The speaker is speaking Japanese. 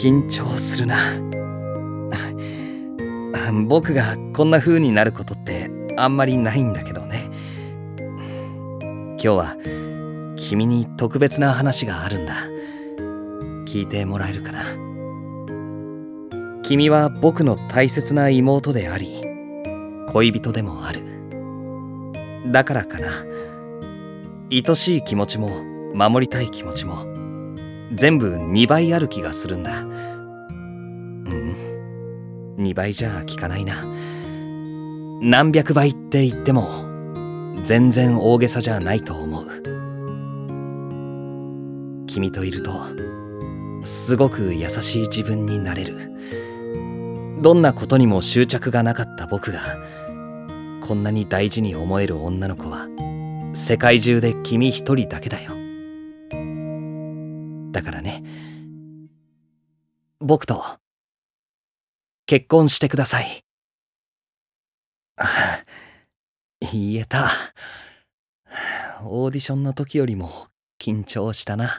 緊張するな。僕がこんな風になることってあんまりないんだけどね。今日は君に特別な話があるんだ。聞いてもらえるかな。君は僕の大切な妹であり恋人でもある。だからかな。愛しい気持ちも守りたい気持ちも全部2倍ある気がするんだ。うん。2倍じゃ効かないな。何百倍って言っても全然大げさじゃないと思う。君といるとすごく優しい自分になれる。どんなことにも執着がなかった僕がこんなに大事に思える女の子は世界中で君一人だけだよ。だからね僕と結婚してください。言えた。オーディションの時よりも緊張したな。